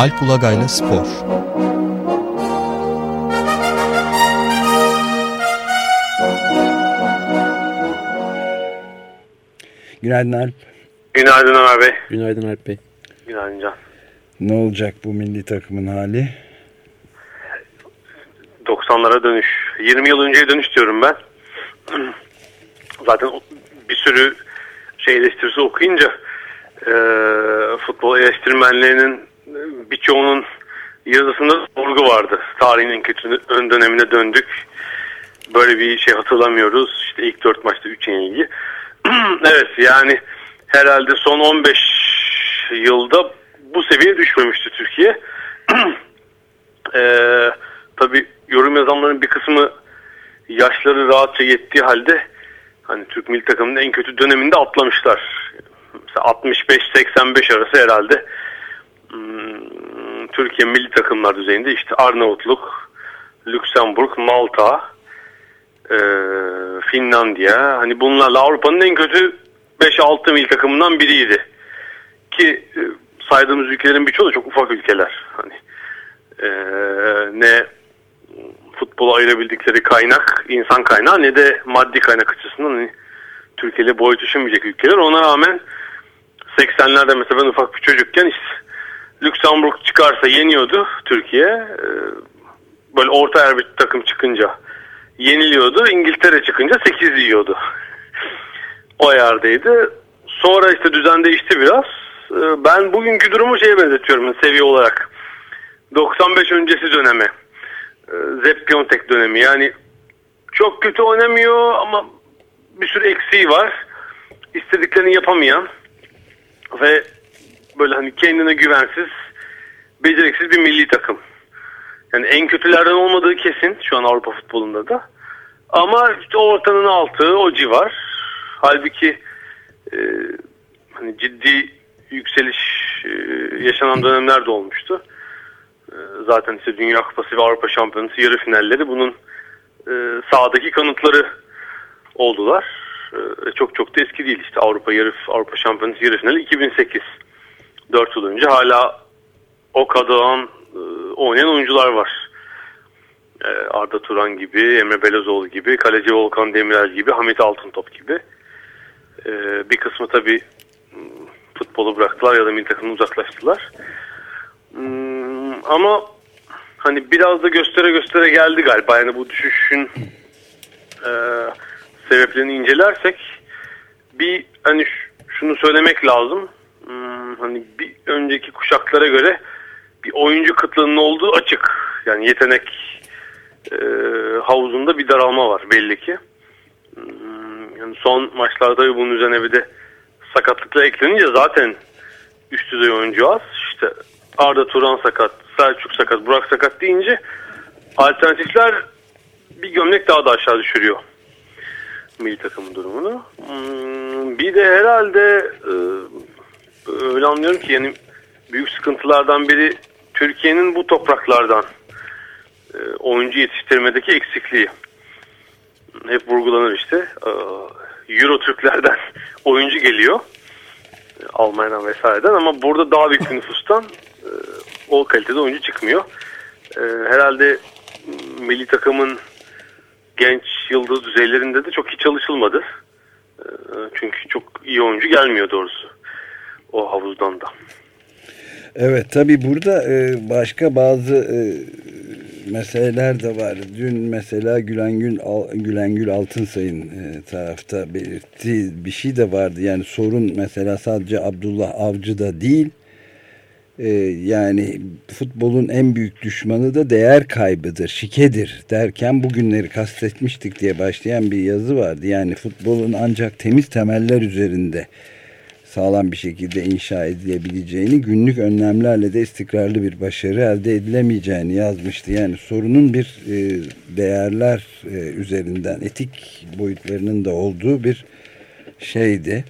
Alp Ulagay'la Spor Günaydın Alp. Günaydın Ömer Bey. Günaydın Alp Bey. Günaydın Can. Ne olacak bu milli takımın hali? 90'lara dönüş. 20 yıl önceye dönüş diyorum ben. Zaten bir sürü şey eleştirisi okuyunca e, futbol eleştirmenlerinin birçoğunun yazısında sorgu vardı. Tarihin en kötü ön dönemine döndük. Böyle bir şey hatırlamıyoruz. İşte ilk dört maçta 3 yenilgi. evet yani herhalde son 15 yılda bu seviyeye düşmemişti Türkiye. ee, Tabi yorum yazanların bir kısmı yaşları rahatça yettiği halde hani Türk milli takımının en kötü döneminde atlamışlar. Mesela 65-85 arası herhalde Türkiye milli takımlar düzeyinde işte Arnavutluk, Lüksemburg, Malta, e, Finlandiya hani bunlarla Avrupa'nın en kötü 5-6 milli takımından biriydi. Ki e, saydığımız ülkelerin birçoğu da çok ufak ülkeler. Hani e, ne futbola ayırabildikleri kaynak insan kaynağı ne de maddi kaynak açısından hani, Türkiye ile boy ülkeler. Ona rağmen 80'lerde mesela ben ufak bir çocukken işte Lüksemburg çıkarsa yeniyordu Türkiye. Ee, böyle orta yer bir takım çıkınca yeniliyordu. İngiltere çıkınca 8 yiyordu. o yerdeydi. Sonra işte düzen değişti biraz. Ee, ben bugünkü durumu şeye benzetiyorum seviye olarak. 95 öncesi döneme. Ee, Zep Piontek dönemi. Yani çok kötü oynamıyor ama bir sürü eksiği var. İstediklerini yapamayan ve böyle hani kendine güvensiz, beceriksiz bir milli takım. Yani en kötülerden olmadığı kesin şu an Avrupa futbolunda da. Ama işte ortanın altı o civar. Halbuki e, hani ciddi yükseliş e, yaşanan dönemler de olmuştu. E, zaten işte Dünya Kupası ve Avrupa Şampiyonası yarı finalleri bunun e, sahadaki kanıtları oldular. E, çok çok da eski değil işte Avrupa yarı Avrupa Şampiyonası yarı finali 2008. 4 yıl önce hala o kadar e, oynayan oyuncular var. E, Arda Turan gibi, Emre Belezoğlu gibi, kaleci Volkan Demirel gibi, Hamit Altıntop gibi. E, bir kısmı tabii futbolu bıraktılar ya da milli takımdan uzaklaştılar. Hmm, ama hani biraz da göstere göstere geldi galiba. Yani bu düşüşün sebeplerini incelersek bir hani şunu söylemek lazım. Hmm, hani bir önceki kuşaklara göre bir oyuncu kıtlığının olduğu açık. Yani yetenek e, havuzunda bir daralma var belli ki. Hmm, yani son maçlarda bunun üzerine bir de sakatlıkla eklenince zaten üst düzey oyuncu az. İşte Arda Turan sakat, Selçuk sakat, Burak sakat deyince alternatifler bir gömlek daha da aşağı düşürüyor milli takımın durumunu. Hmm, bir de herhalde e, öyle anlıyorum ki yani büyük sıkıntılardan biri Türkiye'nin bu topraklardan e, oyuncu yetiştirmedeki eksikliği. Hep vurgulanır işte. E, Euro Türklerden oyuncu geliyor. Almanya'dan vesaireden ama burada daha büyük bir nüfustan o kalitede oyuncu çıkmıyor. Herhalde milli takımın genç yıldız düzeylerinde de çok iyi çalışılmadı. Çünkü çok iyi oyuncu gelmiyor doğrusu o havuzdan da. Evet tabi burada başka bazı meseleler de var. Dün mesela Gülengül, Gülengül Altınsay'ın e, tarafta belirttiği bir şey de vardı. Yani sorun mesela sadece Abdullah Avcı'da değil. E, yani futbolun en büyük düşmanı da değer kaybıdır, şikedir derken bugünleri kastetmiştik diye başlayan bir yazı vardı. Yani futbolun ancak temiz temeller üzerinde sağlam bir şekilde inşa edilebileceğini, günlük önlemlerle de istikrarlı bir başarı elde edilemeyeceğini yazmıştı. Yani sorunun bir e, değerler e, üzerinden etik boyutlarının da olduğu bir şeydi.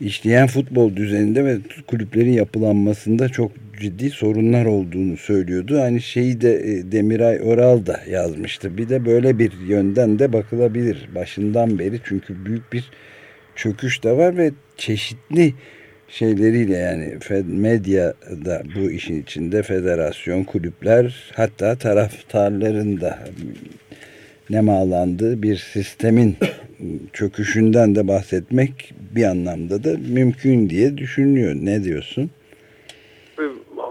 İşleyen futbol düzeninde ve kulüplerin yapılanmasında çok ciddi sorunlar olduğunu söylüyordu. Aynı şeyi de e, Demiray Oral da yazmıştı. Bir de böyle bir yönden de bakılabilir başından beri çünkü büyük bir çöküş de var ve çeşitli şeyleriyle yani medya da bu işin içinde federasyon, kulüpler hatta taraftarların da nemalandığı bir sistemin çöküşünden de bahsetmek bir anlamda da mümkün diye düşünülüyor. Ne diyorsun?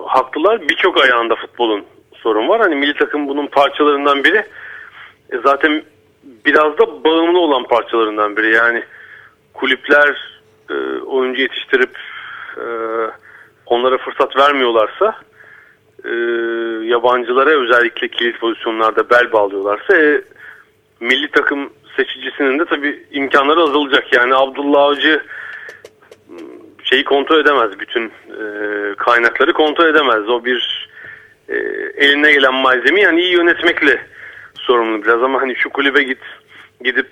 Haklılar. Birçok ayağında futbolun sorun var. Hani milli takım bunun parçalarından biri. E zaten biraz da bağımlı olan parçalarından biri. Yani kulüpler e, oyuncu yetiştirip e, onlara fırsat vermiyorlarsa e, yabancılara özellikle kilit pozisyonlarda bel bağlıyorlarsa e, milli takım seçicisinin de tabii imkanları azalacak. Yani Abdullah Avcı şeyi kontrol edemez. Bütün e, kaynakları kontrol edemez. O bir e, eline gelen malzemeyi yani iyi yönetmekle sorumlu biraz ama hani şu kulübe git gidip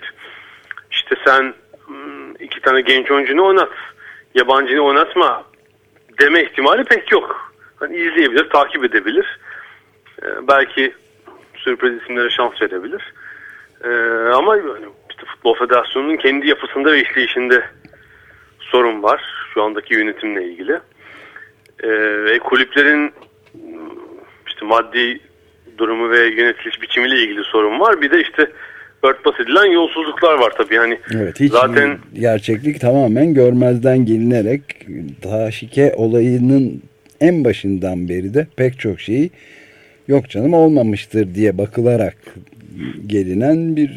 işte sen tane genç oyuncunu oynat yabancını oynatma deme ihtimali pek yok. Hani izleyebilir, takip edebilir. Ee, belki sürpriz isimlere şans verebilir. Ee, ama yani işte Futbol Federasyonu'nun kendi yapısında ve işleyişinde sorun var şu andaki yönetimle ilgili. Ee, ve kulüplerin işte maddi durumu ve yönetiliş biçimiyle ilgili sorun var. Bir de işte örtbas edilen yolsuzluklar var tabii. Yani evet, hiç zaten gerçeklik tamamen görmezden gelinerek taşike olayının en başından beri de pek çok şeyi yok canım olmamıştır diye bakılarak gelinen bir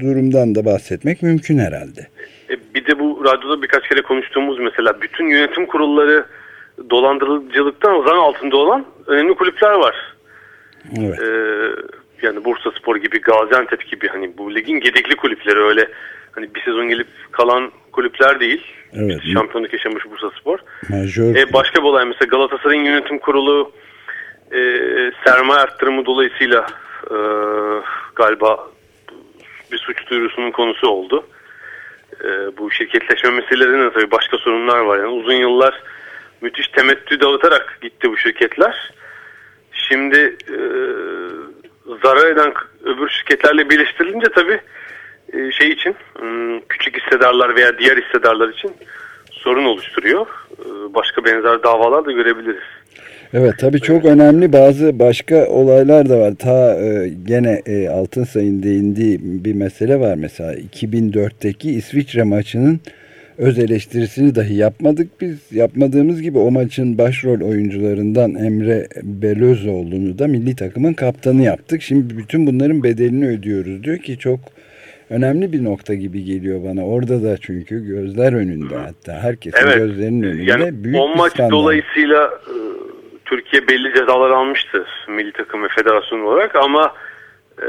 durumdan da bahsetmek mümkün herhalde. E, bir de bu radyoda birkaç kere konuştuğumuz mesela bütün yönetim kurulları dolandırıcılıktan zan altında olan önemli kulüpler var. Evet. Ee, yani Bursa Spor gibi, Gaziantep gibi hani bu ligin gedekli kulüpleri öyle hani bir sezon gelip kalan kulüpler değil. Evet. Şampiyonluk yaşamış Bursa Spor. Majör. Ee, başka bir olay mesela Galatasaray'ın yönetim kurulu e, sermaye arttırımı dolayısıyla e, galiba bir suç duyurusunun konusu oldu. E, bu şirketleşme meselelerinde tabii başka sorunlar var. Yani uzun yıllar müthiş temettü dağıtarak gitti bu şirketler. Şimdi e, zarar eden öbür şirketlerle birleştirilince tabii e, şey için hmm, küçük hissedarlar veya diğer hissedarlar için sorun oluşturuyor. E, başka benzer davalar da görebiliriz. Evet tabii çok önemli bazı başka olaylar da var. Ta e, gene e, Altın Sayın değindiği bir mesele var mesela 2004'teki İsviçre maçının öz eleştirisini dahi yapmadık biz. Yapmadığımız gibi o maçın başrol oyuncularından Emre Belözoğlu'nu da milli takımın kaptanı yaptık. Şimdi bütün bunların bedelini ödüyoruz diyor ki çok önemli bir nokta gibi geliyor bana. Orada da çünkü gözler önünde hatta herkesin evet. gözlerinin önünde yani büyük o maç skandal. dolayısıyla e, Türkiye belli cezalar almıştı milli takım ve federasyon olarak ama e,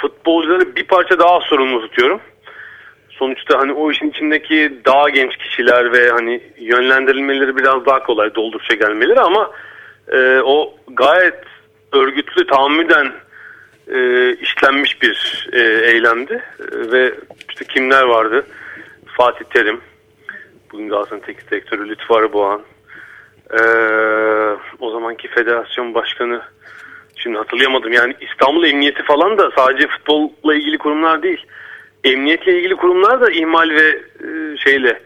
futbolcuları bir parça daha sorumlu tutuyorum sonuçta hani o işin içindeki daha genç kişiler ve hani yönlendirilmeleri biraz daha kolay dolduruşa gelmeleri ama e, o gayet örgütlü tahammüden e, işlenmiş bir e, eylemdi. E, ve işte kimler vardı? Fatih Terim bugün Galatasaray'ın teknik direktörü Lütfü Arıboğan. E, o zamanki federasyon başkanı şimdi hatırlayamadım. Yani İstanbul Emniyeti falan da sadece futbolla ilgili kurumlar değil emniyetle ilgili kurumlar da ihmal ve e, şeyle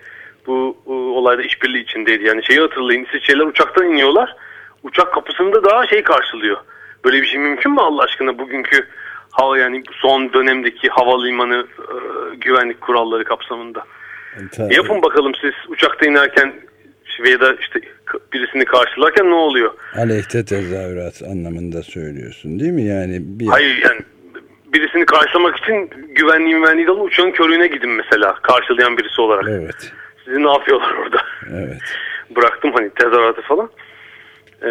bu e, olayda işbirliği içindeydi. Yani şeyi hatırlayın İsviçreler uçaktan iniyorlar. Uçak kapısında daha şey karşılıyor. Böyle bir şey mümkün mü Allah aşkına bugünkü hava yani son dönemdeki havalimanı e, güvenlik kuralları kapsamında. Tabii. Yapın bakalım siz uçakta inerken veya da işte birisini karşılarken ne oluyor? Aleyhte tezahürat anlamında söylüyorsun değil mi? Yani bir... Hayır yani birisini karşılamak için güvenliği güvenliği dalı uçağın körüğüne gidin mesela karşılayan birisi olarak. Evet. Sizi ne yapıyorlar orada? Evet. Bıraktım hani tezahüratı falan. Ee,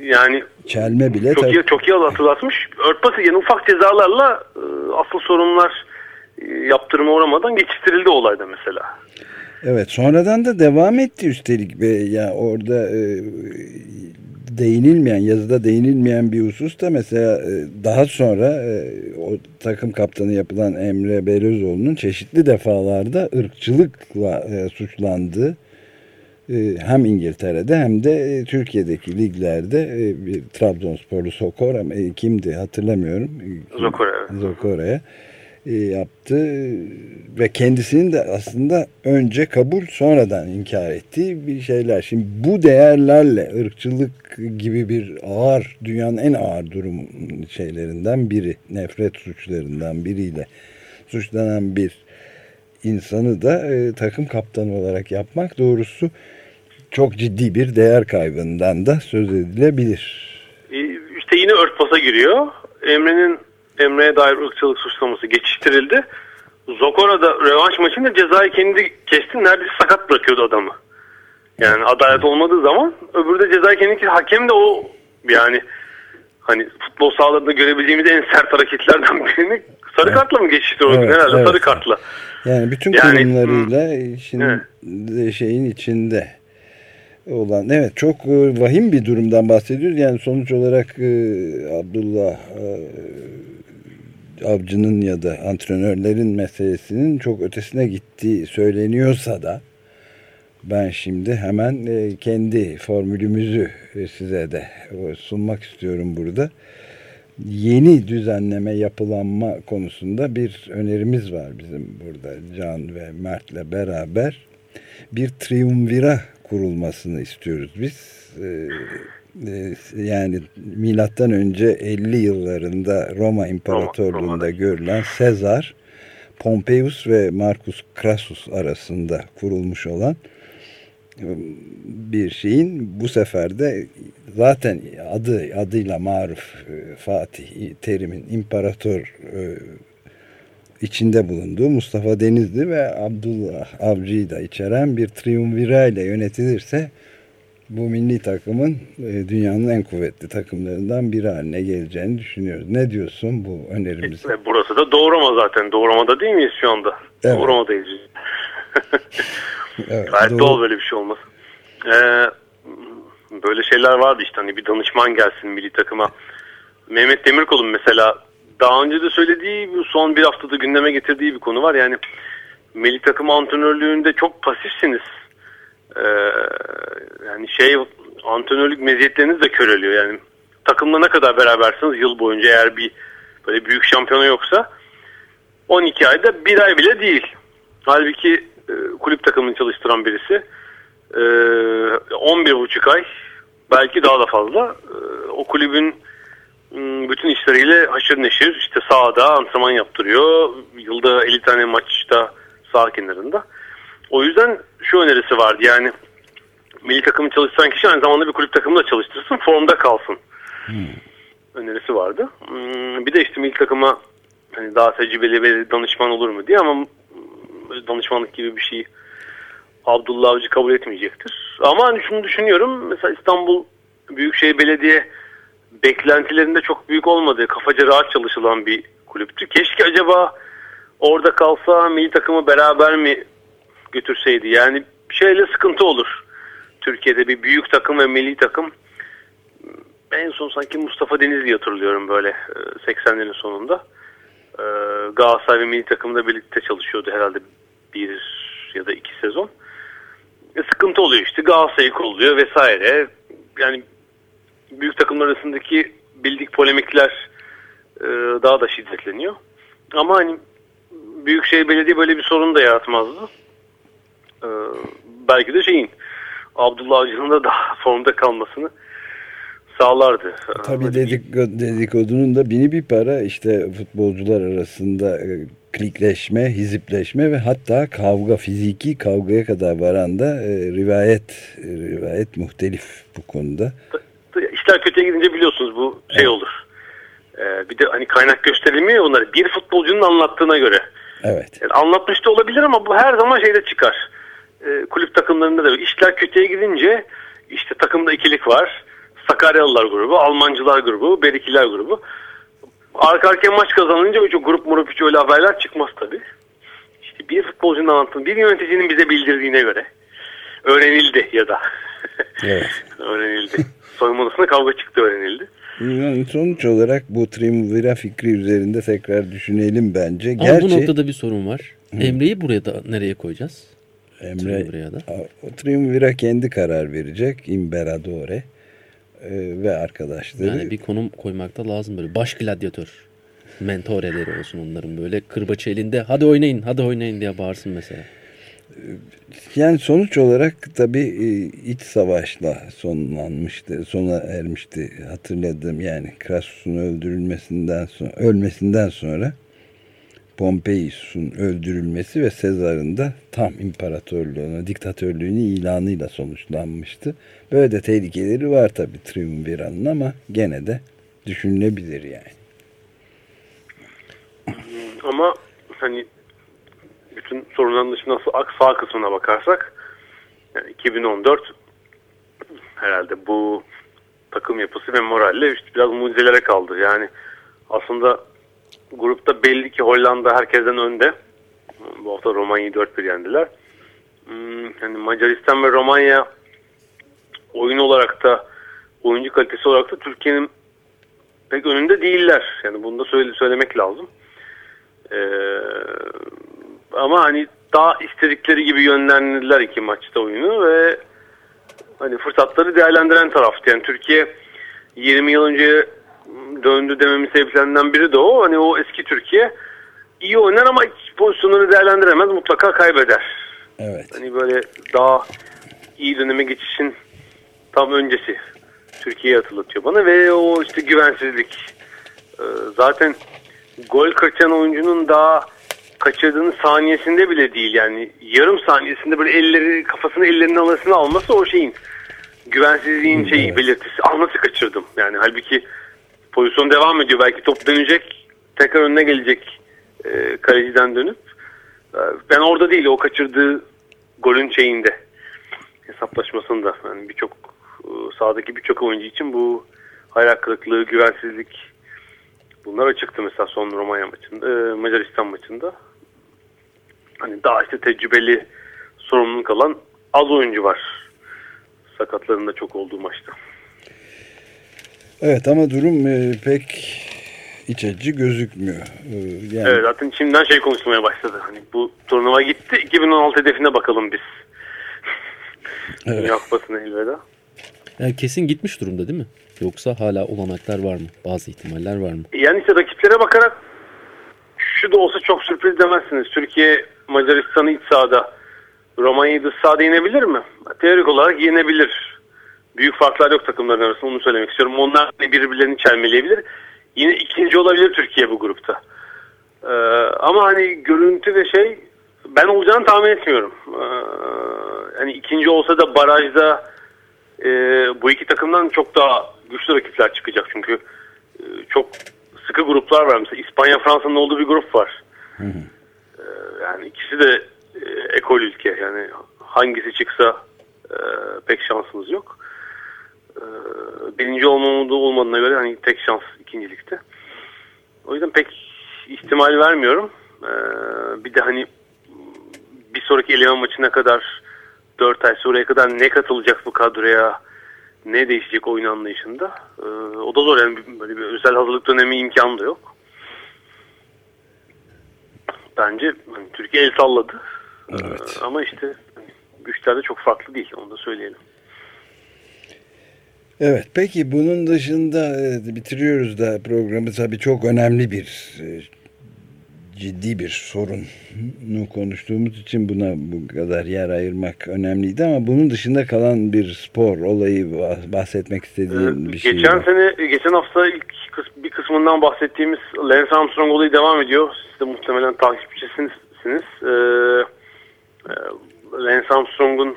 yani Çelme bile çok iyi, çok iyi hatırlatmış. Örtbası yani ufak cezalarla e, asıl sorunlar e, yaptırıma uğramadan geçiştirildi olayda mesela. Evet sonradan da devam etti üstelik ve ya orada e, değinilmeyen yazıda değinilmeyen bir husus da mesela e, daha sonra e, o takım kaptanı yapılan Emre Belözoğlu'nun çeşitli defalarda ırkçılıkla e, suçlandığı hem İngiltere'de hem de Türkiye'deki liglerde bir Trabzonsporlu Sokora kimdi hatırlamıyorum. Zokora. Zokora'ya e, yaptı ve kendisinin de aslında önce kabul sonradan inkar ettiği bir şeyler. Şimdi bu değerlerle ırkçılık gibi bir ağır dünyanın en ağır durum şeylerinden biri nefret suçlarından biriyle suçlanan bir insanı da e, takım kaptanı olarak yapmak doğrusu çok ciddi bir değer kaybından da söz edilebilir. E, işte yine örtbasa giriyor. Emre'nin Emre'ye dair ırkçılık suçlaması geçiştirildi. Zokora da rövanş maçında cezayı kendi kesti. Neredeyse sakat bırakıyordu adamı. Yani adalet olmadığı zaman öbürü de cezayı kendi kesti. Hakem de o yani hani futbol sahalarında görebileceğimiz en sert hareketlerden birini sarı evet. kartla mı geçiştiriyordu? Evet, Herhalde evet. sarı kartla. Yani bütün yani, kurumlarıyla işin evet. şeyin içinde olan evet çok e, vahim bir durumdan bahsediyoruz. Yani sonuç olarak e, Abdullah e, avcının ya da antrenörlerin meselesinin çok ötesine gittiği söyleniyorsa da ben şimdi hemen e, kendi formülümüzü size de sunmak istiyorum burada. Yeni düzenleme yapılanma konusunda bir önerimiz var bizim burada Can ve Mert'le beraber. Bir triumvira kurulmasını istiyoruz biz. Ee, e, yani milattan önce 50 yıllarında Roma İmparatorluğu'nda Roma, görülen Sezar, Pompeius ve Marcus Crassus arasında kurulmuş olan e, bir şeyin bu sefer de zaten adı adıyla maruf e, Fatih terimin imparator içinde bulunduğu Mustafa Denizli ve Abdullah Avcı'yı da içeren bir triumvira ile yönetilirse bu milli takımın e, dünyanın en kuvvetli takımlarından biri haline geleceğini düşünüyoruz. Ne diyorsun bu önerimize? E, burası da Doğrama zaten. Doğrama'da değil miyiz şu anda? Evet. Doğrama'dayız. evet, Gayet doğru. doğal böyle bir şey olmaz. Ee, böyle şeyler vardı işte hani bir danışman gelsin milli takıma. Mehmet Demirkol'un mesela daha önce de söylediği son bir haftada gündeme getirdiği bir konu var. Yani milli takım antrenörlüğünde çok pasifsiniz ee, yani şey antrenörlük meziyetleriniz de köreliyor. Yani takımla ne kadar berabersiniz yıl boyunca eğer bir böyle büyük şampiyona yoksa 12 ayda bir ay bile değil. Halbuki e, kulüp takımını çalıştıran birisi e, 11,5 ay belki daha da fazla e, o kulübün bütün işleriyle haşır neşir işte sahada antrenman yaptırıyor. Yılda 50 tane maçta sağ kenarında. O yüzden şu önerisi vardı yani milli takımı çalıştıran kişi aynı zamanda bir kulüp takımını da çalıştırsın formda kalsın. Hmm. Önerisi vardı. Hmm, bir de işte milli takıma hani daha tecrübeli bir danışman olur mu diye ama danışmanlık gibi bir şey Abdullah Avcı kabul etmeyecektir. Ama hani şunu düşünüyorum mesela İstanbul Büyükşehir Belediye beklentilerinde çok büyük olmadığı kafaca rahat çalışılan bir kulüptü. Keşke acaba orada kalsa milli takımı beraber mi götürseydi. Yani şeyle sıkıntı olur. Türkiye'de bir büyük takım ve milli takım. En son sanki Mustafa Denizli hatırlıyorum böyle 80'lerin e, sonunda. E, Galatasaray ve milli takımda birlikte çalışıyordu herhalde bir ya da iki sezon. E, sıkıntı oluyor işte Galatasaray'ı kolluyor vesaire. Yani büyük takımlar arasındaki bildik polemikler daha da şiddetleniyor. Ama hani Büyükşehir Belediye böyle bir sorun da yaratmazdı. Belki de şeyin Abdullah Avcı'nın da daha formda kalmasını sağlardı. Tabii dedik, dedikodunun da bini bir para işte futbolcular arasında e, klikleşme, hizipleşme ve hatta kavga, fiziki kavgaya kadar varan da e, rivayet e, rivayet muhtelif bu konuda. İşler kötüye gidince biliyorsunuz bu şey evet. olur. Ee, bir de hani kaynak gösterilmiyor onları. Bir futbolcunun anlattığına göre. Evet. Yani anlatmış da olabilir ama bu her zaman şeyde çıkar e, kulüp takımlarında da işler kötüye gidince işte takımda ikilik var. Sakaryalılar grubu, Almancılar grubu, Berikiler grubu. Arka arkaya maç kazanınca o grup murup hiç öyle haberler çıkmaz tabii. İşte bir futbolcunun anlattığını, bir yöneticinin bize bildirdiğine göre öğrenildi ya da. Evet. öğrenildi. Soyunma odasında kavga çıktı öğrenildi. Yani sonuç olarak bu Trimvira fikri üzerinde tekrar düşünelim bence. Ama Gerçi... bu noktada bir sorun var. Emre'yi buraya da nereye koyacağız? Emre o Triumvira kendi karar verecek. Imberadore e, ve arkadaşları. Yani bir konum koymakta lazım böyle. Baş gladyatör. mentoreleri olsun onların böyle kırbaç elinde hadi oynayın hadi oynayın diye bağırsın mesela. Yani sonuç olarak tabii e, iç savaşla sonlanmıştı, sona ermişti hatırladım. Yani Crassus'un öldürülmesinden sonra, ölmesinden sonra Pompeius'un öldürülmesi ve Sezar'ın da tam imparatorluğuna, diktatörlüğünü ilanıyla sonuçlanmıştı. Böyle de tehlikeleri var tabii Triumviran'ın ama gene de düşünülebilir yani. Ama hani bütün sorunların dışında sağ kısmına bakarsak yani 2014 herhalde bu takım yapısı ve moralle işte biraz mucizelere kaldı. Yani aslında grupta belli ki Hollanda herkesten önde. Bu hafta Romanya'yı 4-1 yendiler. Hmm, yani Macaristan ve Romanya oyun olarak da oyuncu kalitesi olarak da Türkiye'nin pek önünde değiller. Yani bunu da söyle, söylemek lazım. Ee, ama hani daha istedikleri gibi yönlendirdiler iki maçta oyunu ve hani fırsatları değerlendiren taraftı. Yani Türkiye 20 yıl önce döndü dememin sebeplerinden biri de o. Hani o eski Türkiye iyi oynar ama pozisyonları değerlendiremez mutlaka kaybeder. Evet. Hani böyle daha iyi döneme geçişin tam öncesi Türkiye'yi hatırlatıyor bana ve o işte güvensizlik. Ee, zaten gol kaçan oyuncunun daha kaçırdığının saniyesinde bile değil yani yarım saniyesinde böyle elleri kafasını ellerinin alasını alması o şeyin güvensizliğin şeyi evet. belirtisi. Ah nasıl kaçırdım yani halbuki pozisyon devam ediyor belki top dönecek tekrar önüne gelecek e, kaleciden dönüp e, ben orada değil o kaçırdığı golün şeyinde hesaplaşmasında yani birçok e, sahadaki birçok oyuncu için bu hayal kırıklığı, güvensizlik bunlar açıktı mesela son Romanya maçında, e, Macaristan maçında hani daha işte tecrübeli sorumluluk alan az oyuncu var. Sakatlarında çok olduğu maçta. Evet ama durum e, pek iç açıcı gözükmüyor. E, yani... Evet zaten şimdiden şey konuşmaya başladı. Hani bu turnuva gitti 2016 hedefine bakalım biz. evet. Dünya Kupası'na elveda. Yani kesin gitmiş durumda değil mi? Yoksa hala olanaklar var mı? Bazı ihtimaller var mı? Yani işte rakiplere bakarak şu da olsa çok sürpriz demezsiniz. Türkiye Macaristan'ı iç sahada Romanya'yı dış sahada yenebilir mi? Teorik olarak yenebilir. Büyük farklar yok takımların arasında onu söylemek istiyorum. Onlar birbirlerini çelmeleyebilir. Yine ikinci olabilir Türkiye bu grupta. Ee, ama hani görüntü ve şey ben olacağını tahmin etmiyorum. Ee, hani ikinci olsa da barajda e, bu iki takımdan çok daha güçlü rakipler çıkacak çünkü e, çok sıkı gruplar var. Mesela İspanya Fransa'nın olduğu bir grup var. Hı hı. Ee, yani ikisi de e, ekol ülke. Yani hangisi çıksa e, pek şansımız yok. Birinci olmamı olmadığına göre hani tek şans ikincilikte. O yüzden pek ihtimal vermiyorum. E, bir de hani bir sonraki eleme maçına kadar 4 ay sonraya kadar ne katılacak bu kadroya ne değişecek oyun anlayışında. E, o da zor yani böyle bir özel hazırlık dönemi imkanı da yok bence hani Türkiye el salladı. Evet. Ee, ama işte güçler de çok farklı değil onu da söyleyelim. Evet peki bunun dışında e, bitiriyoruz da programı tabii çok önemli bir e, ciddi bir sorunu konuştuğumuz için buna bu kadar yer ayırmak önemliydi ama bunun dışında kalan bir spor olayı bahsetmek istediğim ee, bir şey Geçen var. sene, geçen hafta ilk bir kısmından bahsettiğimiz Lance Armstrong olayı devam ediyor. Siz de muhtemelen takipçisiniz. Ee, e, Lance Armstrong'un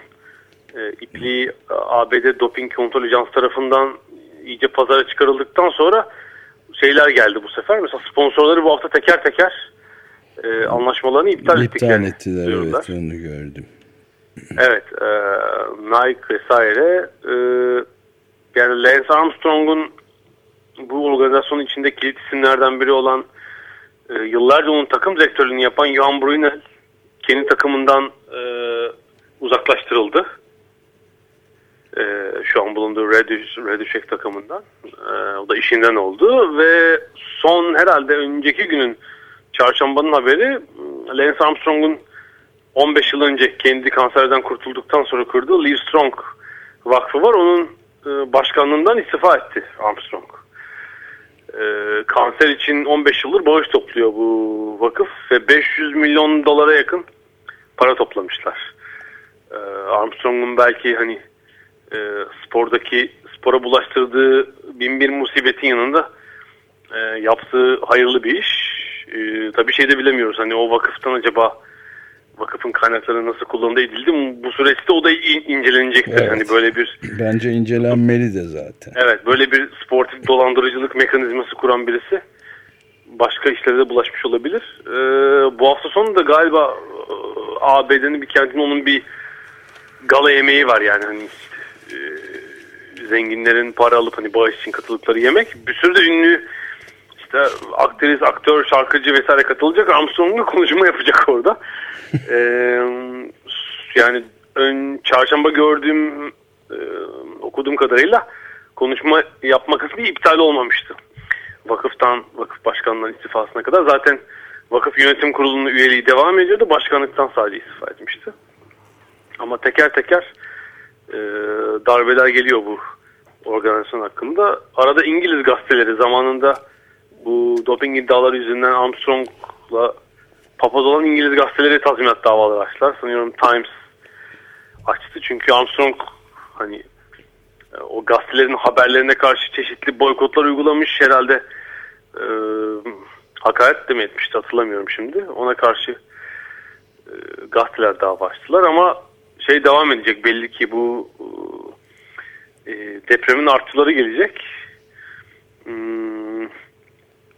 e, ipliği ABD Doping Kontrol Ajansı tarafından iyice pazara çıkarıldıktan sonra şeyler geldi bu sefer. Mesela sponsorları bu hafta teker teker e, anlaşmalarını iptal, iptal ettiklerini ettiler. Evet onu gördüm. Evet e, Nike vesaire e, yani Lance Armstrong'un bu organizasyonun içinde kilit isimlerden biri olan e, yıllarca onun takım direktörlüğünü yapan Johan Brunel kendi takımından e, uzaklaştırıldı. E, şu an bulunduğu Redüşek takımından. E, o da işinden oldu ve son herhalde önceki günün çarşambanın haberi Lance Armstrong'un 15 yıl önce kendi kanserden kurtulduktan sonra kurduğu Live Strong Vakfı var. Onun e, başkanlığından istifa etti Armstrong. e, kanser için 15 yıldır bağış topluyor bu vakıf ve 500 milyon dolara yakın para toplamışlar. E, Armstrong'un belki hani e, spordaki spora bulaştırdığı bin bir musibetin yanında e, yaptığı hayırlı bir iş. E, tabii şey de bilemiyoruz hani o vakıftan acaba vakıfın kaynakları nasıl kullanıldı edildi bu süreçte o da incelenecektir. Evet. Hani böyle bir bence incelenmeli de zaten. Evet, böyle bir sportif dolandırıcılık mekanizması kuran birisi başka işlere de bulaşmış olabilir. Ee, bu hafta sonu da galiba e, ABD'nin bir kentinde onun bir gala yemeği var yani hani e, zenginlerin para alıp hani bağış için katıldıkları yemek. Bir sürü de ünlü işte aktris, aktör, şarkıcı vesaire katılacak. Armstrong'un konuşma yapacak orada. ee, yani ön çarşamba gördüğüm e, okuduğum kadarıyla konuşma yapma kısmı iptal olmamıştı. Vakıftan, vakıf başkanlığından istifasına kadar zaten vakıf yönetim kurulunun üyeliği devam ediyordu. Başkanlıktan sadece istifa etmişti. Ama teker teker e, darbeler geliyor bu organizasyon hakkında. Arada İngiliz gazeteleri zamanında bu doping iddiaları yüzünden Armstrong'la papaz olan İngiliz gazeteleri tazminat davaları açtılar. Sanıyorum Times açtı. Çünkü Armstrong hani e, o gazetelerin haberlerine karşı çeşitli boykotlar uygulamış herhalde e, hakaret de mi etmişti hatırlamıyorum şimdi. Ona karşı e, gazeteler dava açtılar ama şey devam edecek belli ki bu e, depremin artıları gelecek. Hmm,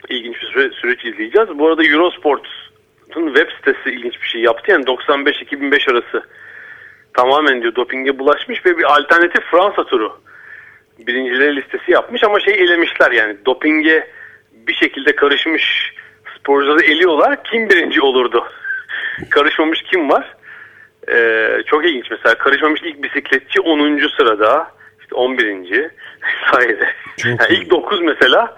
ilginç bir süre, süreç izleyeceğiz. Bu arada Eurosport'un web sitesi ilginç bir şey yaptı. Yani 95-2005 arası tamamen diyor dopinge bulaşmış ve bir alternatif Fransa turu birincileri listesi yapmış ama şey elemişler yani dopinge bir şekilde karışmış sporcuları eliyorlar. Kim birinci olurdu? Karışmamış kim var? Ee, çok ilginç mesela karışmamış ilk bisikletçi 10. sırada işte 11. sayede. Yani ilk 9 mesela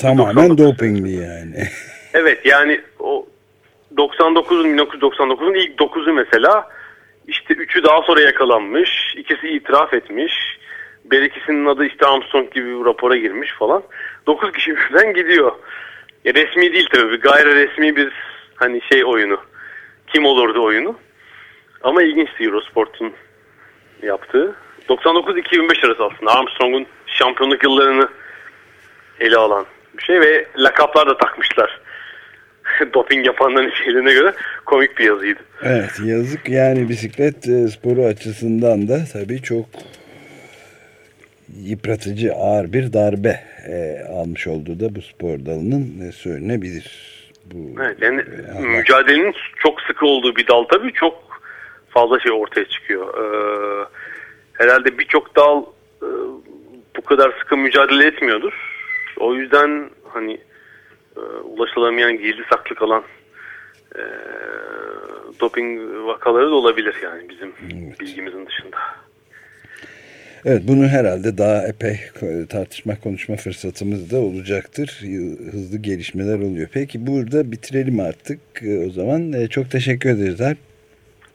Tamamen dopingli yani. evet yani o 99'un 1999'un ilk 9'u mesela işte üçü daha sonra yakalanmış. ikisi itiraf etmiş. Bir ikisinin adı işte Armstrong gibi bir rapora girmiş falan. Dokuz kişi birden gidiyor. Ya resmi değil tabii. Gayri resmi bir hani şey oyunu. Kim olurdu oyunu. Ama ilginçti Eurosport'un yaptığı. 99-2005 arası aslında Armstrong'un şampiyonluk yıllarını ele alan bir şey ve lakaplar da takmışlar. doping yapanların şeylerine göre komik bir yazıydı. Evet yazık yani bisiklet e, sporu açısından da tabii çok yıpratıcı ağır bir darbe e, almış olduğu da bu spor dalının e, söylenebilir. Bu, evet, yani e, mücadelenin çok sıkı olduğu bir dal tabii çok fazla şey ortaya çıkıyor. Ee, herhalde birçok dal e, bu kadar sıkı mücadele etmiyordur. O yüzden hani e, ulaşılamayan gizli saklı kalan e, doping vakaları da olabilir yani bizim evet. bilgimizin dışında. Evet bunu herhalde daha epey tartışma konuşma fırsatımız da olacaktır. Hızlı gelişmeler oluyor. Peki burada bitirelim artık o zaman. Çok teşekkür ederiz Alp.